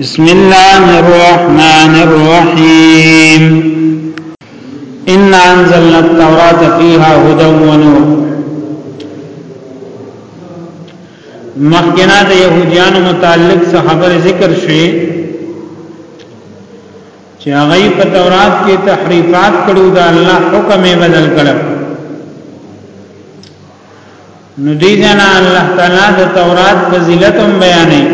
بسم الله الرحمن الرحيم إن أنزلنا التوراة فيها هدى ونور مخکنا د يهوديانو متعلق څه خبر ذکر شوه چې هغه په تورات کې تحریفات کړو دا الله حکم یې بدل کړو نو دی جنا الله تعالی د تورات فضیلت هم بیانې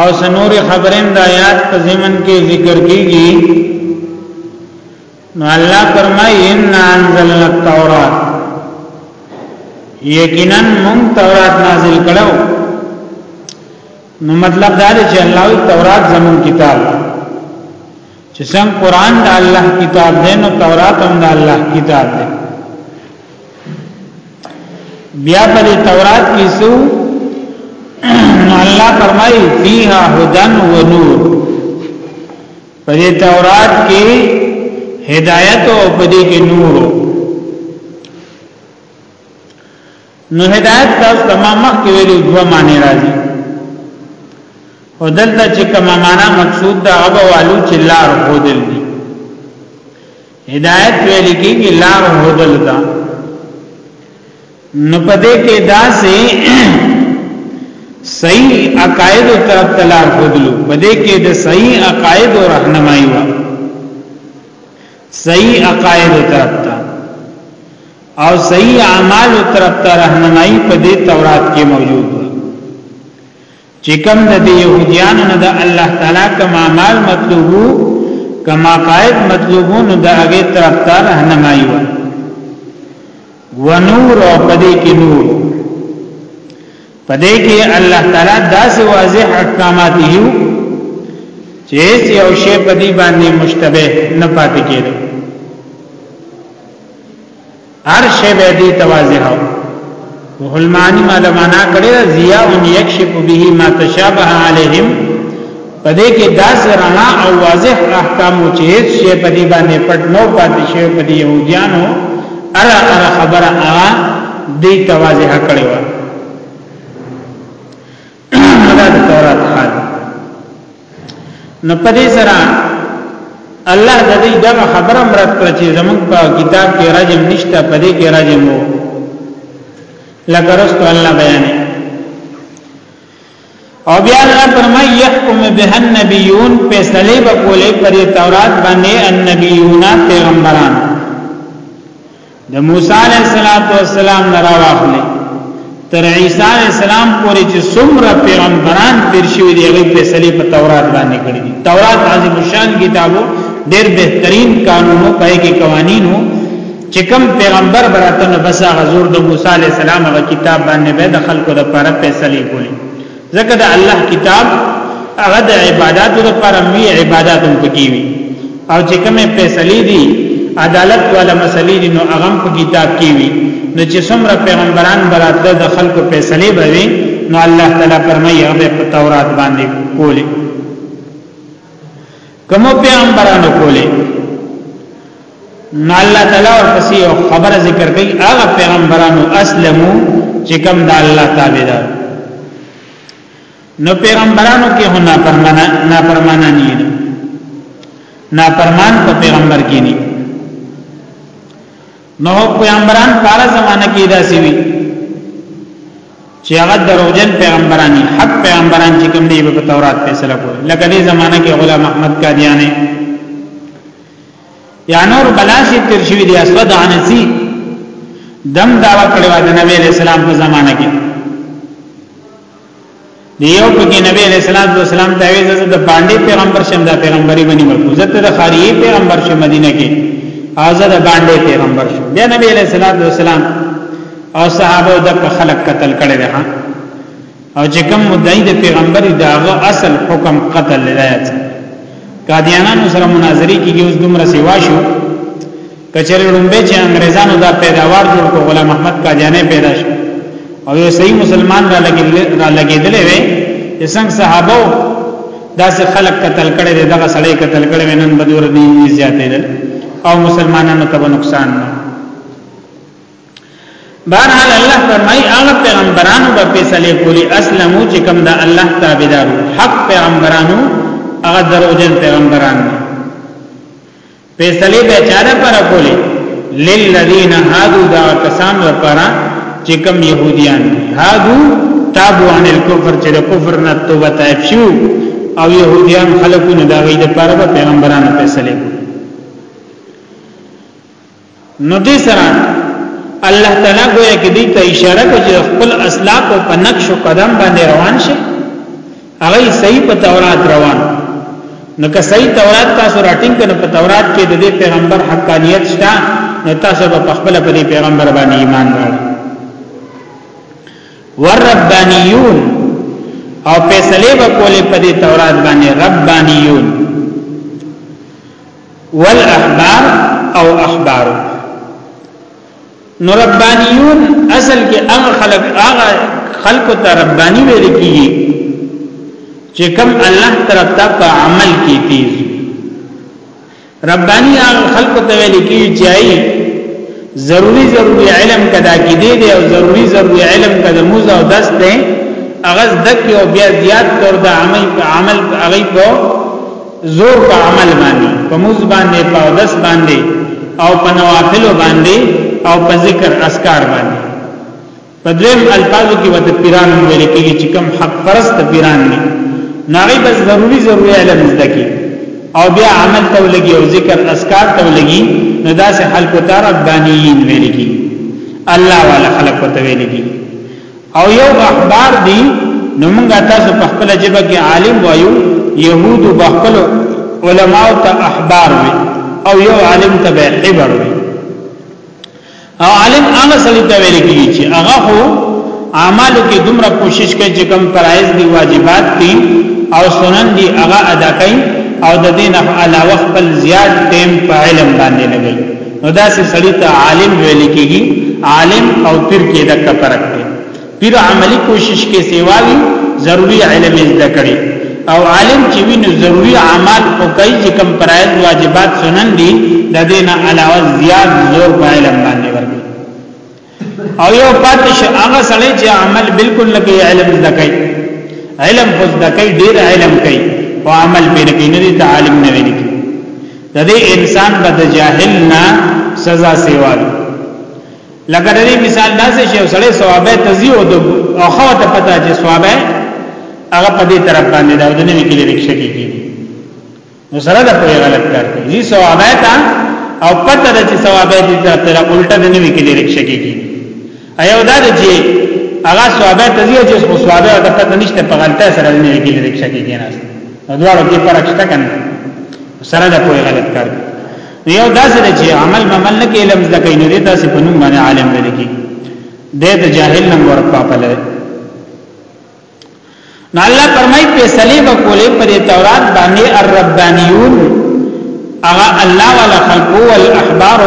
او سنوري خبرین د آیات په زمن کې ذکر کیږي نو الله فرمایي ان انزلنا التوراۃ یقینا مون تورات نازل کړو نو مطلب دا دی چې الله تورات زمون کتاب دی چې څنګه قران د الله کتاب دی نو تورات هم د الله کتاب دی بیا په تورات کې سو الله فرمایي فیها هدن و نور په تورات کې هدایت او په دې کې نور نو هدایت تاسو ته ما مخکې ویلو دوه معنی راځي او دلته چې کومه معنا مقصود دا هغه والو چې لار هودل دي هدایت ویل کېږي لار هودل دا نو پدې کې دا سه صحیح عقاید او طرف تلار هودلو پدې کې د صحیح عقاید او راهنمایي وا صحیح عقاید طرف ته او صحیح اعمال طرف ته راهنمایي په دې تورات کې موجود ده چې کوم د يهوديانو نه د الله تعالی کوم اعمال مطلوبو کما قائد مطلوبون د هغه طرف ته راهنمایي وکړي ونور او پدې کې نور پدې کې الله تعالی داسې واضح احکامات یو چې هیڅ یو شی پدې باندې مشتبه نه پاتې کېږي هر شی به دې توازیح او علمانی معلومانا کړي ضیاء یکشف به ما تشابه علیهم په دې کې داسې رڼا او واضح احکام چې هیڅ شی په دې باندې پټ نه پاتې شي په دې يهوديانو اره اره خبره هغه دې تواضح کړې و دا د تورات حال نو په دې سره الله د دې دغه خبره مراد کړ چې زموږ په کتاب کې راجم نشته په دې کې راجم وو لکه رسول الله بیانې او بیا الله فرمای یحکم به النبیون فیصله وکولې پر تورات باندې النبیون پیغمبران د موسی علیه السلام نه راوخلې تر عیسی علیه السلام پورې چې څومره پیغمبران تیر شوی دی هغه فیصله په تورات باندې کړې دي تورات عظیم شان کتابو ډېر بهترین قانونو پای کې قوانینو چې کوم پیغمبر براته نو بس هغه زور د موسی علی السلام هغه کتاب باندې به د خلکو د لپاره فیصله کولی ځکه د الله کتاب هغه د عبادتو لپاره می عبادت هم پکې وي او چې کومه فیصله دي عدالت والا مسلې دي نو هغه په کتاب کې وي نو چې څومره پیغمبران براته د خلکو فیصله به وي نو الله تعالی فرمایي هغه په تورات باندې کولی کوم پیغمبرانو کولې نو الله تعالی ورپسې یو خبره ذکر کوي هغه پیغمبرانو اسلمو چې کوم د الله تعالی دا نو پیغمبرانو کې هو نه پرمانا نه پرمانا نه نه پرمان په پیغمبر کې نه نو پیغمبران په هغه زمانہ کې داسې وي چې هغه دروغجن پیغمبران دي حق پیغمبران چې کوم دی په تورات فیصله کوي لکه دې زمانہ کې غلام احمد قادیانی یا نور بلاشی تیر شوی دی اسود عنسی دم داوا کړو د نبی علیہ السلام په زمانہ کې دی یو پکې نبی علیہ الصلوۃ والسلام ته ویل چې د باندې پیغمبر شم دا پیغمبري باندې مقبوزه ته د خاریه پیغمبر شم مدینه کې آزاد باندې پیغمبر شو بیا نبی علیہ الصلوۃ والسلام او صحابه د خلق قتل کړي ده او چې کوم مدعی د پیغمبري داغه اصل حکم قتل لایت قادیانانو سره مناظری کیږي اوس دومره سیوا شو کچره لومبه چې انګريزانو دا پیداوار جوړ کو غلام احمد قادیانی پیدا شو او یو صحیح مسلمان را لګیدل وي چې څنګه صحابه دا سه خلق قتل کړي دغه سړی قتل کړي نن بدور دي زیاتې ده او مسلمانانو ته نقصان نه بہرحال الله فرمای هغه پیغمبرانو په فیصله کولی اسلمو چې کوم دا الله تابعدارو حق پیغمبرانو هغه دروژن پیغمبرانو فیصله به چاره پر کولی للذین هادو دا کسان ورپارا چې کم يهوديان هادو تابو عن الكفر چې د کفر نه توبه تایب شو او يهوديان خلقونه دا غي د پاره پیغمبرانو فیصله کوي نو دې سره الله تعالی ګویا کې دې ته اشاره کوي چې خپل اسلاف او په نقش او قدم باندې روان شي هغه صحیح په تورات روان نو که صحیح تورات تاسو راټینګ کړئ په تورات کې د دې پیغمبر حقانیت شته نو تاسو په خپل په دې پیغمبر باندې ایمان راوړئ وربانیون او فیصله وکولې په دې تورات باندې ربانیون والاحبار او احبار نو ربانیون اصل کې هغه خلق هغه خلق ته ربانی ویل کیږي چې کوم الله طرف ته په عمل کې تیز ربانی هغه خلق ته ویل کیږي چې ضروری ضروری علم کدا کې دی دی او ضروری ضروری علم کدا موز او دست دی اغاز دک او بیا زیات تر د عمل عمل هغه په زور په عمل باندې په موز باندې په اودس باندې او په نوافل باندې او په ذکر اسکار باندې په دویم الفاظو کې وته پیران ویل کېږي چې کم حق پرست پیران دي ناغي بس ضروری ضروری علم زده کی او بیا عمل ته لګي او ذکر اسکار ته لګي نو دا سه خلق ته ربانیین ویل کی الله والا خلق ته ویل کی او یو احبار دی نو موږ تاسو په خپل جبه کې عالم وایو يهود په خپل علماء ته احبار وي او یو عالم ته به عبر وي او عالم هغه سړي ته ویل کیږي چې هغه هو اعمالو کې دومره کوشش کوي چې کوم فرایض دي واجبات دي او سنن دي هغه ادا کوي او د دې نه علاوه خپل زیات ټیم په علم باندې لګي نو دا سه سړی ته عالم ویل کیږي عالم او پیر کې د کفرت دی پیر عملی کوشش کې سیواوی ضروری علم زده کړي او عالم چې ویني ضروری اعمال او کوي چې کم فرایض واجبات سنن دي د دینه علاوه زیات زور په علم باندې او یو پاتې شو هغه سړی چې عمل بالکل نه کوي علم زده کوي علم خو زده کوي ډیر علم کوي او عمل پې نه کوي نه دي تعلیم نه ویل کی د دې انسان بد جاهل نه سزا سیوا ده لکه دې مثال داسې شی سړی ثوابه تزیو او اخو ته پتا چې ثوابه هغه په دې طرف باندې دا د نوې کې لري شکی کیږي نو سره د پوهه غلط کار کوي دي ثوابه تا او پته د چې ثوابه دي ته تر الټه د نوي کې ډیرک شکی کی ایو دا چې هغه ثوابه ته دي چې خو ثوابه او پته نشته په غلطه سره د نوي کې ډیرک شکی کی نه دواړو کې فرق شته کنه سره د پوهه غلط کار کوي یو داسې دی چې عمل عمل نه کې علم زکه نه دی تاسو په نوم باندې عالم ویل کی د جاهل نمبر په خپل نو الله فرمای فیصله وکولې پر تورات باندې الربانیون اغا الله ولا خلقو والاحبار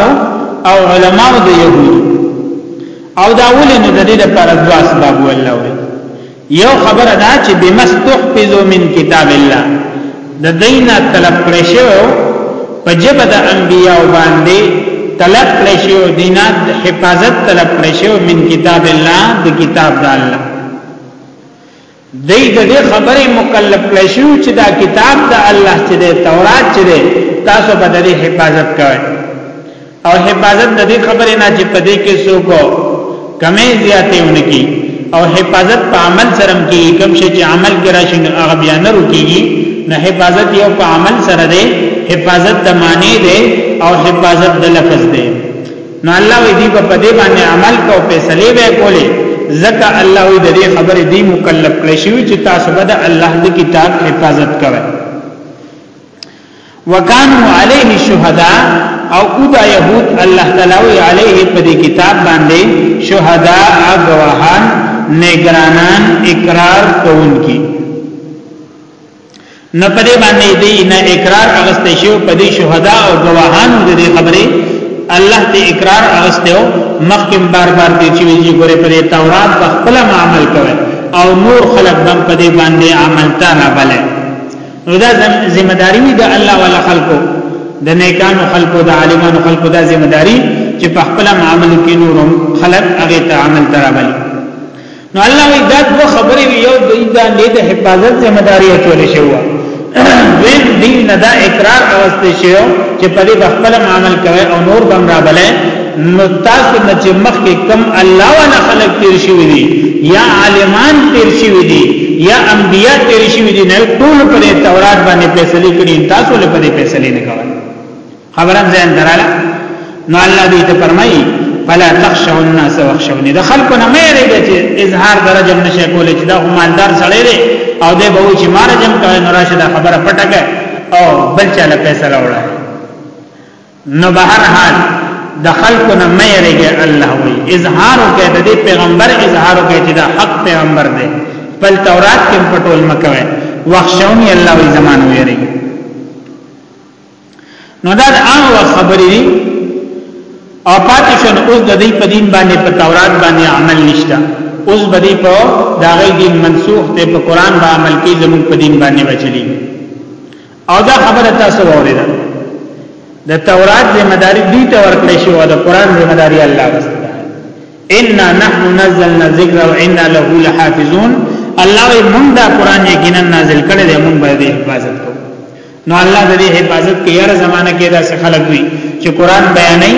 او علماء د يهود او دا ولې نو د دې لپاره دوا سبب ولا وي یو خبر ادا چې بمستحفظو من کتاب الله د دینه طلب کړی شو په جبه د انبیاء باندې طلب کړی شو دینه حفاظت طلب کړی شو من کتاب الله د کتاب د الله دای د دې خبرې مکلف کړی شو چې دا کتاب د الله چې د تورات چې دی تاسو به د دې حفاظت کوئ او حفاظت د دې خبرې نه چې په دې کې څوک کمې زیاتې ونکي او حفاظت په عمل سره کې کوم شي چې عمل کې راشي هغه بیا نه رکیږي نه حفاظت یو په عمل سره دی حفاظت د معنی دی او حفاظت د لفظ دی نو الله وی دی په دې باندې عمل کو فیصله به کولی زکه الله وی د دې خبرې دی مکلف کړی شوی چې تاسو به د الله د کتاب حفاظت کوئ وکانو علیه شهدا او اودا یهود الله تعالی وی علیه په دې کتاب باندې شهدا اغواهان نگرانان اقرار کوونکی نه پدې باندې دې نه اقرار اغسته شو پدې شهدا او گواهانو دې خبره الله ته اقرار اغسته او مخکم بار بار دې چې ویلي ګوره پدې تورات په خپل عمل کوي او نور خلق بم پدې باندې عمل ته نه بلې نو دا ذمہ داری وي د الله ولا خلقو د نیکانو خلقو د عالمانو خلقو دا ذمہ داری چې په خپل عمل کې نورم خلق هغه ته عمل ترابل نو الله وی دا دوه خبرې وی یو دوی دا نه د حفاظت ذمہ داری اچول شي وو وین دی نه دا اقرار اوسته شي چې په دې خپل عمل کوي او نور بم را بلې نو تاسو نه چې مخ کې کم الله والا خلق تیر شي وی یا عالمان تیر شي وی یا انبیا تیر شي وی نه ټول پر تورات باندې فیصله کړي تاسو له پرې فیصله نه کوي خبره ځان دراله نو الله دې ته فرمایي فلا تخشوا الناس واخشوني د خلکو نه مې ریږي چې اظهار درجه نشه کولې چې دا مالدار سړی دی او دې به و چې مار جم کوي نو راشه دا خبره پټکه او بل چا له پیسې راوړه نو بهر حال د خلکو نه مې ریږي الله وي اظهار کوي د پیغمبر اظهار کوي چې دا حق پیغمبر دی بل تورات کې پټول مکوي واخشوني الله وي زمانو یې نو دا د هغه خبرې دي او پاتې شون اوس د دې په دین باندې په تورات باندې عمل نشته اوس به دې په دا غي دین منسوخ ته په قران باندې عمل کې زموږ په دین باندې بچلی او دا خبره تاسو وریده د تورات ذمہ داری دوی ته ورکړې شو او د قران ذمہ داری الله غوښته ان نحن نزلنا الذکر وانا له لحافظون الله موږ دا قران یقینا نازل کړی دی موږ به دې حفاظت کوو نو الله د دې حفاظت کې هر زمانہ کې داسې خلک وي چې قران بیانې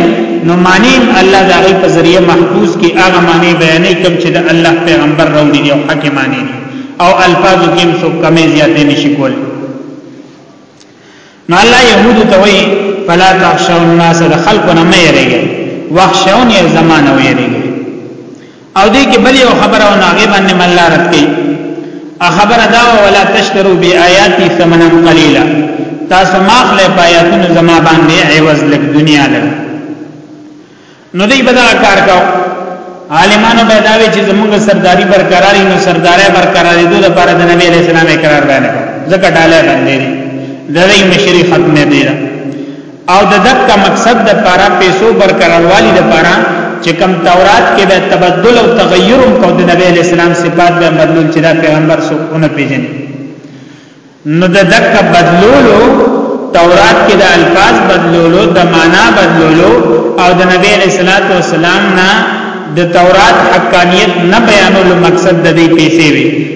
نو معنی الله د هغه په ذریعہ محفوظ کې هغه معنی بیانې کوم چې د الله پیغمبر راوړي او حکیم معنی او الفاظ کې هم څو کمې زیاتې نشي کول نو الله يهود ته وي فلا تخشوا الناس د خلقنا مې رېږي واخشوني زمانه وي رېږي او دې کې بل یو خبره او ناغه باندې مله رات کوي ا خبره دا ولا تشترو بی آیاتی ثمنا قلیلا تاسو ماخله پایاتونو زما باندې عوض لګ دنیا لګ نو دې بدل کار کاو عالمانو به دا وی چې زموږ سرداری برقراری نو سرداري برقراری دوی لپاره د نبی علیہ السلام اقرار باندې ځکه ډاله باندې د دې مشری ختمه دی او د دقه مقصد د پاره پیسو برقراروالی د پاره چې کم تورات کې به تبدل او تغیر کو د نبی اسلام صفات به بدلول چې دا پیغمبر سونه پیژن نو د دقه بدلولو تورات کې د الفاظ بدلولو د معنا بدلولو او د نبی اسلام والسلام نه د تورات حقانیت نه بیانولو مقصد د دې پیسې وي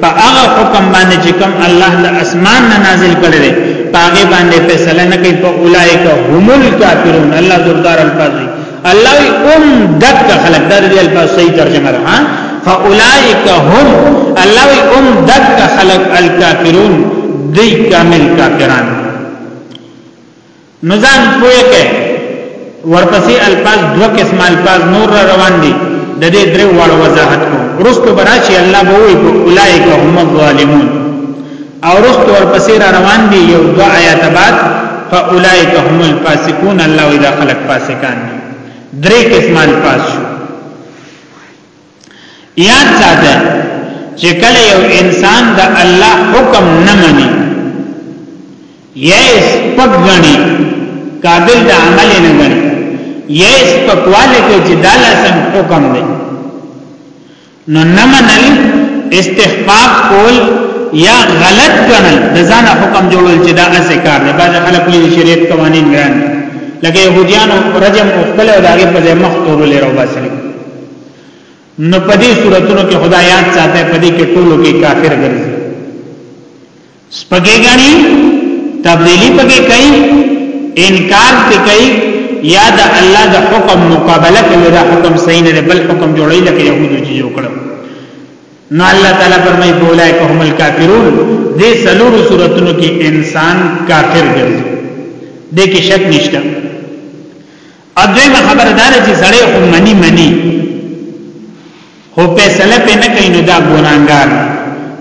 په هغه حکم باندې چې کوم الله د اسمان نه نازل کړی دی پاګه باندې فیصله نه کوي په اولایک همل کافرون الله زردار الفاظ الله ام دک خلق در دی الفاظ صحیح ترجمه را ها فاولائک هم الله وی ام دک خلق الکافرون دی کامل کافران نو ځان پوه کې ورپسې الفاظ دوه قسم الفاظ نور را روان دي د دې درې وړ وضاحت کو ورستو براشي الله به وي اولایک هم الظالمون او ورستو ورپسې را روان دي یو دو آیات بعد فاولائک هم الفاسقون الله اذا خلق فاسقان درې قسم الفاظ شو یاد ساته چې کله یو انسان د الله حکم نه مني یې سپک غني قابل د عمل نه غني یې سپکواله کې چې د الله سم حکم دی نو نه منل استخفاف کول یا غلط ګڼل د ځان حکم جوړول چې دا اسه کار دی بعض خلک وایي شریعت قوانين ګران لکه يهوديانو رجم او خپل او داګه په مخ تورولې راو باسي نو په دې صورتونو کې خدای یاد ساته په دې کې ټولو کې کافر ګرځي سپګې غني تبدیلی پکې کوي انکار پکې کوي یا د الله د حکم مقابله کوي دا حکم صحیح نه بل حکم جوړي لکه يهودو چې جوړ کړو نو الله تعالی فرمایي بولای کوم الکافرون دې سلور صورتونو کې انسان کافر ګرځي دې کې شک نشته او دویمه خبره دا ده چې سړی خو منی منی خو فیصله په نه کوي نو دا ګورانګار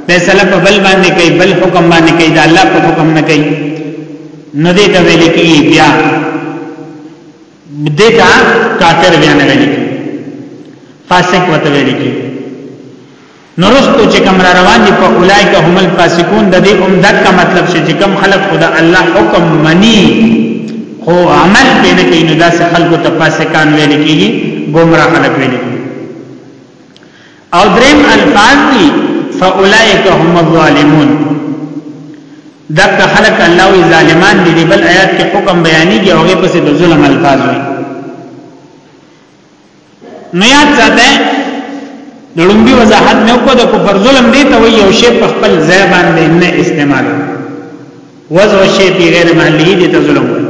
فیصله په بل باندې کوي بل حکم باندې کوي دا الله په حکم نه کوي نو دې ته ویل کېږي بیا دې ته کافر بیا نه ویل کېږي فاسق وته ویل کېږي نورستو چې کوم را روان دي په اولایک هم الفاسقون د دې هم دک مطلب شي چې کوم خلق خدا الله حکم مني خو عمل به نه کوي نو دا څه خلق ته فاسقان ویل کیږي گمراه خلق ویل کیږي او دریم الفاظ دي فاولائک هم الظالمون دک خلق الله وی ظالمان دي بل آیات کې حکم بیانېږي او هغه پسې د ظلم الفاظ وي نو یاد ساته د لومبي وضاحت مې وکړ د کفر ظلم دی ته یو شی په خپل ځای باندې نه استعمال وضع شی په غیر محله دي ته ظلم وي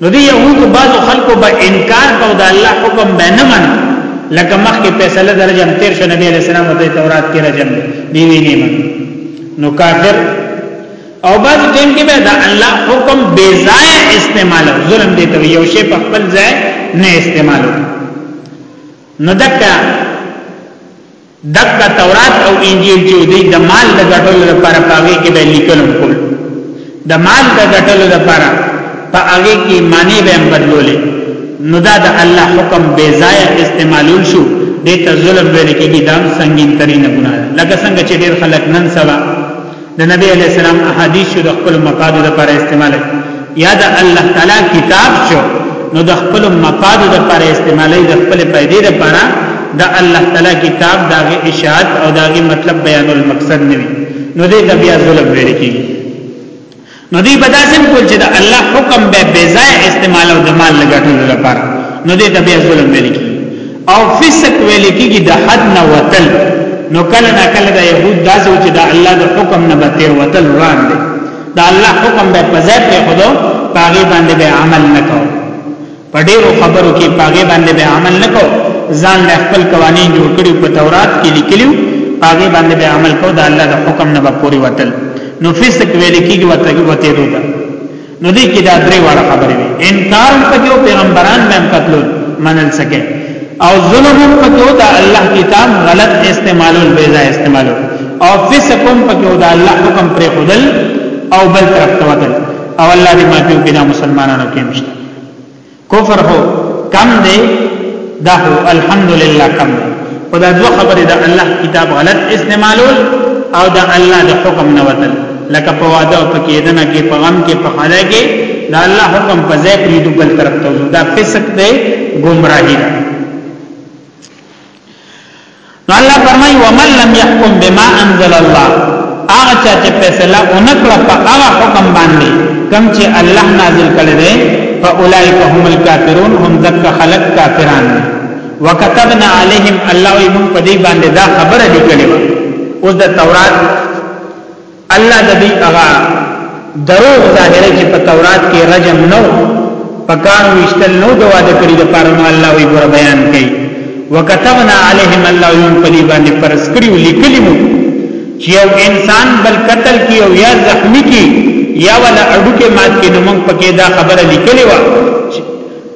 نو دی یهود بعض خلکو به انکار کو د الله حکم به نه من لکه مخکې فیصله درجه تیر شو نبی علیہ السلام د تورات کې راځم دی وی نه نو کافر او باز ټیم کې به دا الله حکم بے ځای استعمال ظلم دي ته یو شی په خپل ځای نه استعمالو نو دکا دکا تورات او انجیل چې دوی د مال د ګټلو لپاره پاګه کې به لیکلم کول د مال د ګټلو لپاره پاګه کې معنی به بدلولې نو دا د الله حکم بے ځای استعمالول شو دې ته ظلم ویل کېږي دا سنگین ترين ګناه لکه څنګه چې ډېر خلک نن سبا د نبی علی السلام احادیث د خپل مفاد لپاره استعمال یا د الله تعالی کتاب شو نو د خپل مفاد لپاره استعمال د خپل پیدې لپاره د الله تعالی کتاب دغه اشاعت او دغه مطلب بیان المقصد نه نو دې بیا ظلم ویل کیږي نو دی په داسې کول چې د الله حکم به بې ځای استعمال او د مال لګټلو لپاره نو دې ته بیا ظلم ویل کی او فسق ویل کیږي د حد نه وتل نو کله نه کله د يهود داسې چې د الله د حکم نه به تیر وتل روان دي د الله حکم به په ځای په خودو پاغي باندې به عمل نکاو په ډیرو خبرو کې پاګې باندې به عمل نکو ځان له خپل قوانين جوړ کړي په تورات کې لیکلو پاګې باندې به عمل کو دا الله د حکم نه پوري وتل نو فسق ویل کېږي وته وته دوته نو دې کې دا درې واړه خبرې وي انکار په جو پیغمبران مې هم قتل منل سکے او ظلم په جو دا الله کتاب غلط استعمالول بے ځای استعمالول او فسق په جو دا الله حکم پر خدل او بل طرف توتل او الله دې معافي وکړي مسلمانانو کې مشته کفر هو کم دی دا هو الحمدلله کم دی خدا دو خبرې د الله کتاب غلط استعمالول او د الله د حکم نه وتل لکه په واده او په کېدنه کې په غم کې په خاله کې د الله حکم په ځای پریدو بل طرف ته دا فسق دی گمراهی ده نو الله فرمای و من لم يحكم بما انزل الله هغه چا چې فیصله اونکړه په هغه حکم باندې کم چې الله نازل کړی دی فاولائک هم الکافرون هم ذک خلق کافران وکتبنا علیهم الله ایمون په دې باندې دا خبره لیکلې و اوس د تورات الله د دې هغه دروغ ظاهره چې په تورات کې رجم نو پکار وشتل نو د واده کړی د پاره نو الله وی ګور بیان کړي وکتبنا علیهم الله یوم پدی باندې پرس کړی لیکلی مو چې یو انسان بل قتل کی او یا زخمی کی یا ولا اډو کې مات کې نو موږ پکې دا خبره لیکلی و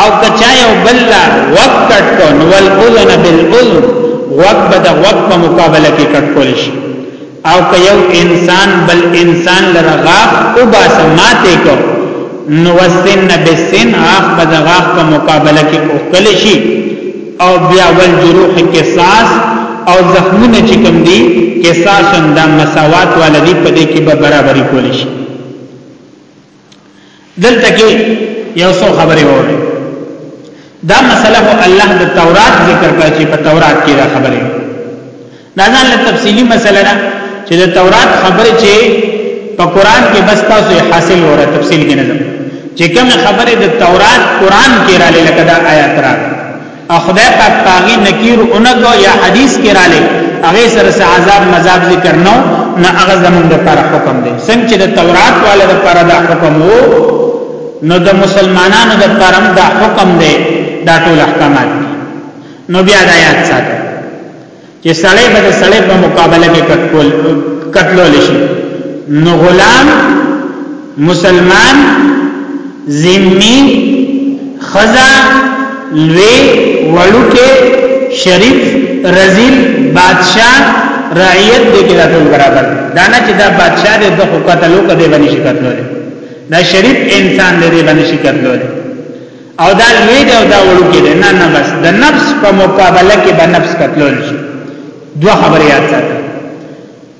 او کچا یو بل وق کټ کو نو ول اذن بالاذن وق بد وق په مقابله کې کټ کول شي او که یو انسان بل انسان لرغاف او باس ماته کو نو وسن بسن اخ بد غاف په مقابله کې او کل شي او بیا ول جروح قصاص او زخمونه چې کوم دي قصاص اندام مساوات والدی په دې کې به برابرۍ کول شي دلته کې یو څو خبرې وره دا مسله هو الله د تورات ذکر کړ چې په تورات کې دا خبره دا ځان له تفصیلی مسله ده چې د تورات خبره چې په قران کې بس تاسو حاصل وره تفصیل کې نه ده چې کوم خبره د تورات قران کې را لکه دا آیات راغله او خدای پاک پاغي نکیر اونکو یا حدیث کې رااله هغه سره سه عذاب مذاب ذکر نو نه هغه زمونږ لپاره حکم دی څنګه چې د تورات والے لپاره دا حکم وو نو د مسلمانانو لپاره دا حکم دی دا ټول احکامات نو بیا د آیات ساته چې سړی به د سړی په مقابله کې کټکول کټلول شي نو غلام مسلمان ذمي خزا لوی وړوکه شریف رزیل بادشاہ رعیت دې کې راټول برابر دا نه چې دا بادشاہ دې د حکومت لوکه دې باندې شي کتلول دا شریف انسان دې باندې شي کتلول او دا لوی دی او دا وړوکی دی نه نه بس د نفس په مقابله کې به نفس قتلول شي دوه خبرې یاد ساتئ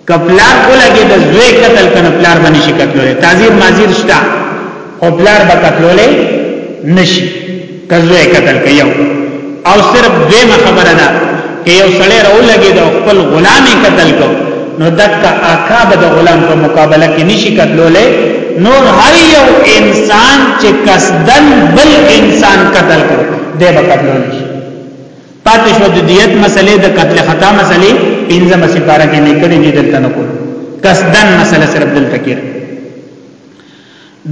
کپلار کولګي د زوی قتل کنه پلار باندې شي قتلولې تعذير مازیر شتا او پلار به قتلولې نشي کزوی قتل کوي او صرف دیمه خبره ده که یو سړی راو لګي د خپل غلامي قتل کو نو دک آقا به د غلام په مقابله کې نشي قتلولې نور هر یو انسان چې قصدن بل انسان قتل کو دی به قتلول شي پاتې شو د دیت مسلې د قتل خطا مسلې پنځه مسې پارا کې نه کړې دي دلته نه کو قصدن مسله صرف دلته کې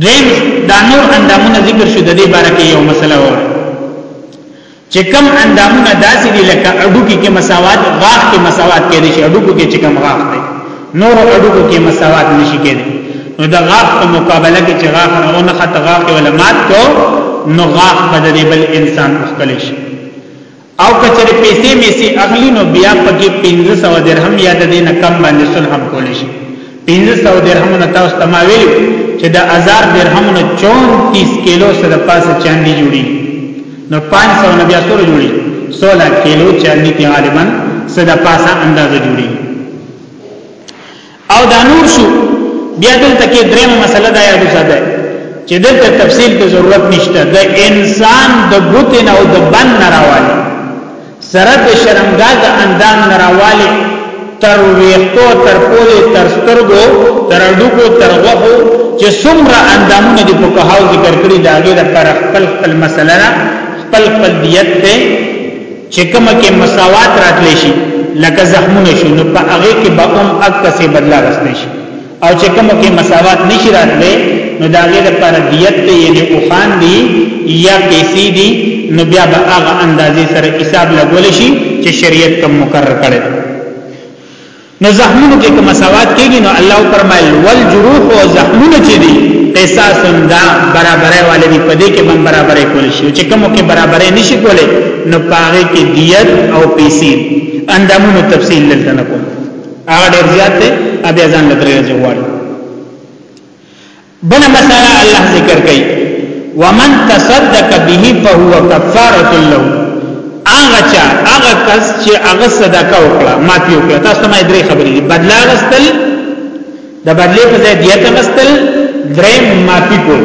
دویم دا نور اندامونه ذکر شو د دې باره کې یو مسله و چې کم اندامونه داسې دي لکه اډوکی کې مساوات غاښ کې مساوات کې دي چې اډوکو کې چې کم غاښ دی نور اډوکو کې مساوات نشي کېدی نو د غاښ په مقابله کې چې غاښ نه نه خط غاښ ولمات کو نو غاښ بدلې بل انسان مختلف شي او کچره پیسې میسي اخلي نو بیا پکې 1500 درهم یا د دینه کم باندې صلح هم کول شي 1500 درهم نه تاسو تماوي چې د 1000 درهم نه 34 کیلو سره پاسه چاندي جوړي نو 500 نه بیا سره جوړي 16 کیلو چاندي ته غالبا سره پاسه اندازه جوړي او دا نور شو بیا دلته کې درېمه مسله دا یاد وساته چې دلته تفصیل ته ضرورت نشته د انسان د بوتن او د بن نراواله سره د شرمګا د اندام نراواله تر ویختو تر پولی تر سترګو تر ډوکو تر غوخو چې څومره اندامونه دي په کهاو ذکر کړی دا غیر پر خپل خپل مسله خپل خپل دیت ته چې کومه کې مساوات راتلی شي لکه زخمونه شو نو په هغه کې به هم اکه سي بدلا رسنی شي او چې کومه کې مساوات نشي راتلی نو دا غیر پر دیت ته یعنی او خان دی یا پیسې دی نو بیا به هغه اندازې سره حساب لګول شي چې شریعت کوم مقرر کړی نو زخمونو کې کوم مساوات کېږي نو الله فرمایل والجروح او زخمونه چې دي قصاص دا برابرې والي دي په دې کې هم برابرې کول شي چې کوم کې برابرې نشي کولې نو پاره کې دیت او پیسې اندامونو تفصیل دلته نه کوم هغه ډیر زیات دی ابي ځان لدرې ځوړي بل مساله الله ذکر کوي ومن تصدق به فهو كفاره له هغه چا هغه کس چې هغه صدقه وکړه مافي وکړه تاسو ما درې خبرې بدلا غستل د بدلې په ځای دیت غستل درې مافي کول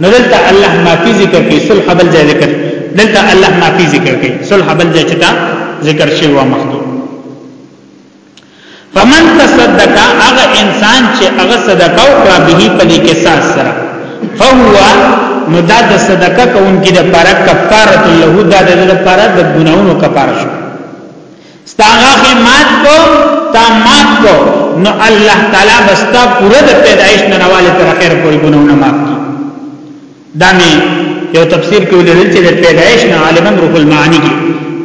نو دلته الله مافي ذکر کوي صلح بل ځای ذکر دلته الله مافي ذکر کوي صلح بل ځای چې تا ذکر شوی و مخکې فمن تصدق هغه انسان چې هغه صدقه وکړه به په دې کې ساس سره فهو نو دا د صدقه کوونکی د پر کفاره له دا د لپاره د ګناونو کفاره شو ستاغه مات کو تا مات کو نو الله تعالی بستا پوره د پیدایش نه راواله تر اخر پورې ګناونه معاف دا می یو تفسیر کې ولیدل چې د پیدایش نه عالما روح المعانی کې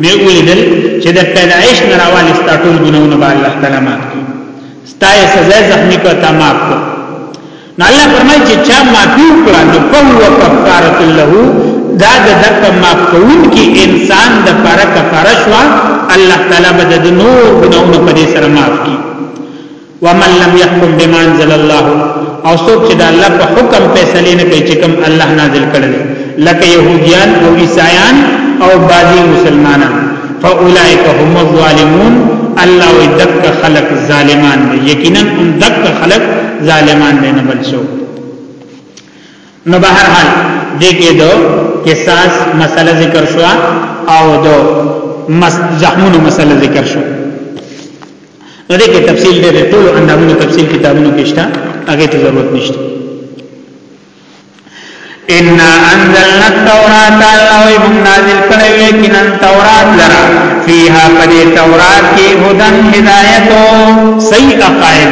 می ولیدل چې د پیدایش نه راوالي ستاټول ګناونه به الله تعالی معاف کړي ستای سزا زخمی کو تا معاف کو نو الله فرمایي چې چا معافي وکړه نو فهو کفاره له دا د دک معاف کون کې انسان د پر کفاره شو الله تعالی به د نور ګناونه په دې سره معاف کړي ومن لم يحكم بما انزل الله او څوک چې د الله په حکم فیصله نه کوي چې کوم الله نازل کړل لکه يهوديان او عیسایان او بعضي مسلمانان فاولئک هم الظالمون الله ودک خلق ظالمان دي یقینا هم دک خلق ظالمان دي نه بل څوک نو به هر حال دې کې دو قصاص مسله ذکر شو او دو مس زخمونو مسله ذکر شو نو دې کې تفصیل دې ټول اندامونو تفصیل کتابونو کې شته هغه ته ضرورت نشته ان انزلنا التوراۃ او هم نازل کړي یقینا تورات لرا فیها قد تورات کی هدن هدایت صحیح عقائد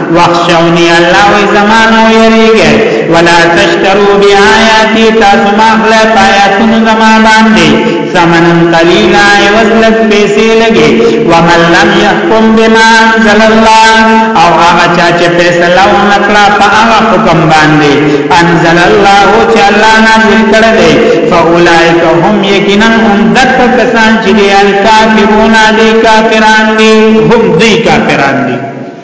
واخشونی الله وی زمانه یریږي ولا تشترو بیااتی تاسو ما خلا پایاتونو زما باندې ثمنن قلیلا عوض لک پیسې لګي ومن لم يحكم بما انزل الله او هغه چا چې فیصله ونکړه په هغه حکم باندې انزل الله چې الله نازل کړ دی فاولائک هم یقینا هم دک کسان چې دی الکافرون دی کافران دی هم دی کافران دی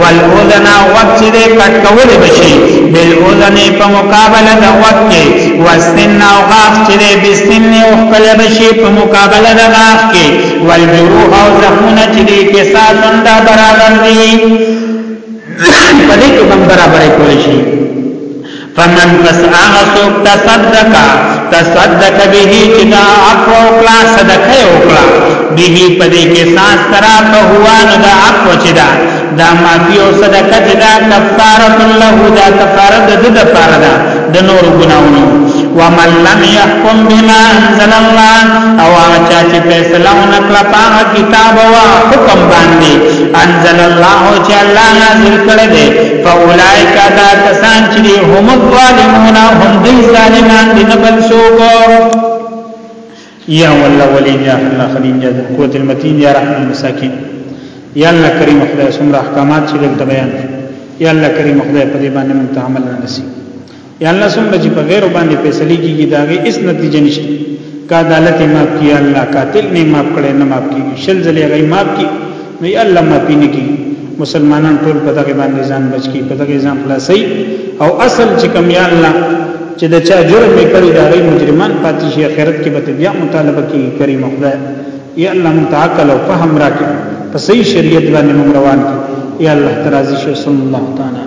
والاذن وقت چې دې کټ کول بشي بل اذن په مقابله د وقت کې واستن او غاف چې دې بستن او خپل بشي په مقابله د غاف کې والجروح او زخمونه چې دې کې ساتون دا برابر دي په دې کې هم برابرې کول شي فمن پس آغا سوک تصدق تصدق بیهی چی دا عفو اکلا صدقه اکلا بیهی پدی کے ساس ترا فهوانو دا عفو چی دا دا معافی او صدقه چی دا کفارت اللہ دا کفارت دا دا پارا دا دا نور گناونو ومن لم يحكم بما انزل الله او هغه چا چې فیصله ونکړه په کتاب او حکم باندې انزل الله چې الله نازل کړی دی فاولائک دا کسان چې دي هم ظالمون هم دي ظالمان دي نه بل څوک یا والله ولین یا الله خلین یا قوت المتین یا رحم المساکین یا الله کریم خدای سمره احکامات چې دلته بیان یا الله کریم خدای په دې باندې مونږ ته عمل نصیب یا الله څومره چې په غیر باندې فیصله کیږي دا غي اس نتیجه نشته کا عدالت معاف کی الله قاتل نه معاف کړي نه معاف کیږي شل ځلې غي معاف کی نو یا الله معاف نه کی مسلمانان ټول په دغه باندې ځان بچ کی په دغه ځان خلاصي او اصل چې کوم یا الله چې د چا جرم کړی دا غي مجرمان پاتې شي آخرت کې به بیا مطالبه کی کریم خدای یا الله متعقل او فهم راکې په صحیح شریعت باندې روان کی یا الله ترازی شو صلی الله تعالی